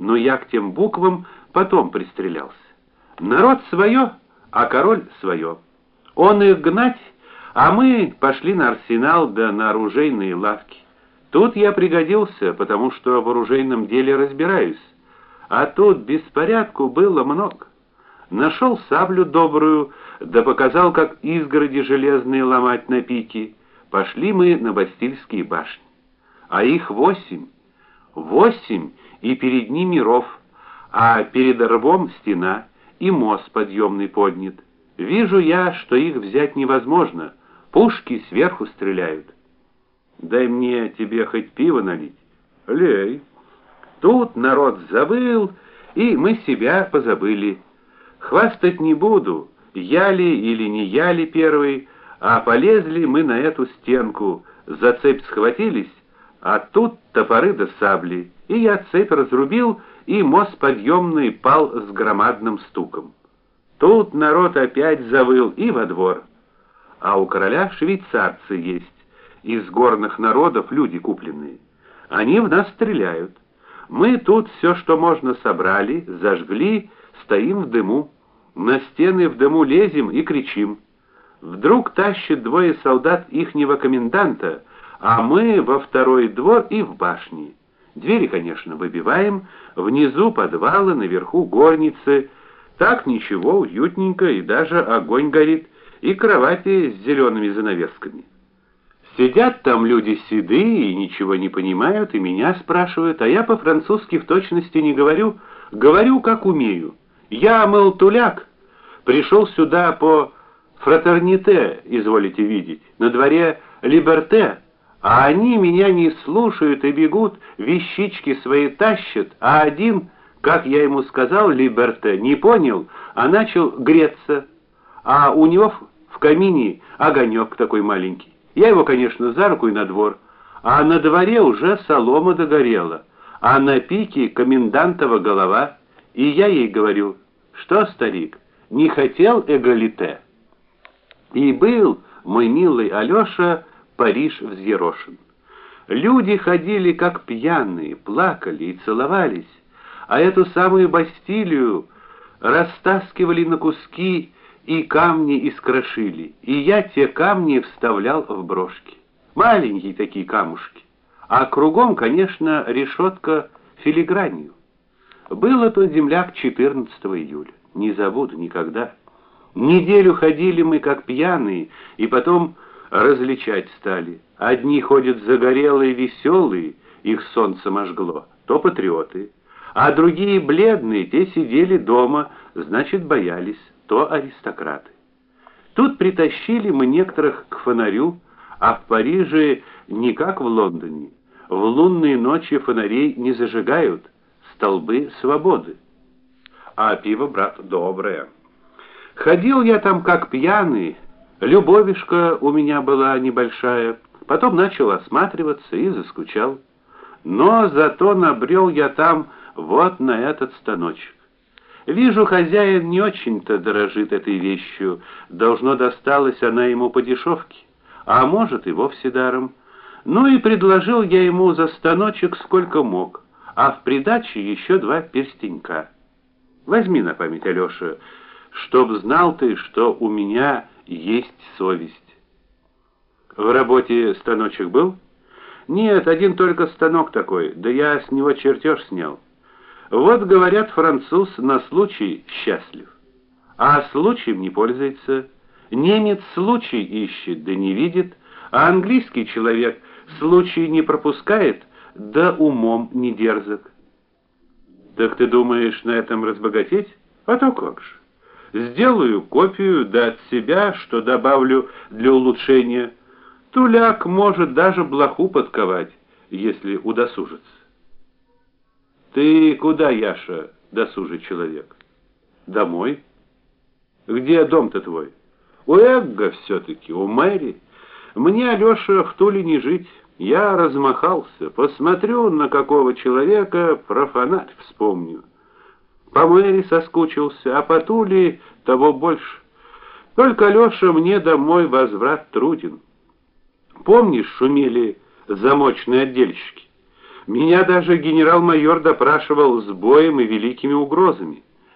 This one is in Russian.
но я к тем буквам потом пристрелялся. Народ свое, а король свое. Он их гнать, а мы пошли на арсенал да на оружейные лавки. Тут я пригодился, потому что в оружейном деле разбираюсь. А тут беспорядку было много. Нашел саблю добрую, да показал, как изгороди железные ломать на пике. Пошли мы на Бастильские башни. А их восемь. Восемь, и перед ними ров, а перед рвом стена, и мост подъемный поднят. Вижу я, что их взять невозможно. Пушки сверху стреляют. Дай мне тебе хоть пиво налить. Лей. Тут народ забыл, и мы себя позабыли. Хвастать не буду, я ли или не я ли первый, а полезли мы на эту стенку, за цепь схватились, а тут топоры да сабли, и я цепь разрубил, и мост подъемный пал с громадным стуком. Тут народ опять завыл и во двор. А у короля швейцарцы есть, из горных народов люди купленные. Они в нас стреляют. Мы тут все, что можно, собрали, зажгли, стоим в дыму. На стены в дыму лезем и кричим. Вдруг тащат двое солдат ихнего коменданта, а мы во второй двор и в башне. Двери, конечно, выбиваем, внизу подвалы, наверху горницы. Так ничего, уютненько, и даже огонь горит, и кровати с зелеными занавесками. Сидят там люди седые и ничего не понимают, и меня спрашивают, а я по-французски в точности не говорю, говорю как умею. Я, мол, туляк, пришел сюда по фратерните, изволите видеть. На дворе либерте, а они меня не слушают и бегут, вещички свои тащат, а один, как я ему сказал, либерте, не понял, а начал греться. А у него в камине огонек такой маленький. Я его, конечно, за руку и на двор, а на дворе уже солома догорела, а на пике комендантова голова, и я ей говорю: "Что, старик, не хотел эгалите?" И был мой милый Алёша Париж взъерошен. Люди ходили как пьяные, плакали и целовались, а эту самую Бастилию растаскивали на куски и камни искрошили, и я те камни вставлял в брошки. Маленькие такие камушки. А кругом, конечно, решетка филигранью. Было то земляк 14 июля. Не забуду никогда. Неделю ходили мы как пьяные, и потом различать стали. Одни ходят загорелые, веселые, их солнце ожгло, то патриоты, а другие бледные, те сидели дома, значит, боялись то аристократы. Тут притащили мы некоторых к фонарю, а в Париже не как в Лондоне. В лунные ночи фонарей не зажигают, столбы свободы. А пиво, брат, доброе. Ходил я там как пьяный, любовишка у меня была небольшая, потом начал осматриваться и заскучал. Но зато набрел я там вот на этот станочек. Вижу, хозяин не очень-то дорожит этой вещью, должно досталась она ему по дешевке, а может и вовсе даром. Ну и предложил я ему за станочек сколько мог, а в придачу еще два перстенька. Возьми на память, Алёша, чтоб знал ты, что у меня есть совесть. В работе станочек был? Нет, один только станок такой, да я с него чертеж снял. Вот говорят, француз на случай счастлив, а случаем не пользуется. Немец случай ищет, да не видит, а английский человек случай не пропускает, да умом не дерзок. Так ты думаешь на этом разбогатеть? А то как же? Сделаю копию да от себя, что добавлю для улучшения. Туляк может даже блоху подковать, если удосужится. Ты куда, Яша, досужий человек? Домой? Где дом-то твой? У Эгга все таки у Мэри. Мне, Алёша, в Туле не жить. Я размахался, посмотрю на какого человека, про фонарь вспомню. По Мэри соскучился, а по Туле того больше. Только Алёша мне домой возврат труден. Помнишь, шумели замочные отдельщики? Меня даже генерал-майор допрашивал с боем и великими угрозами.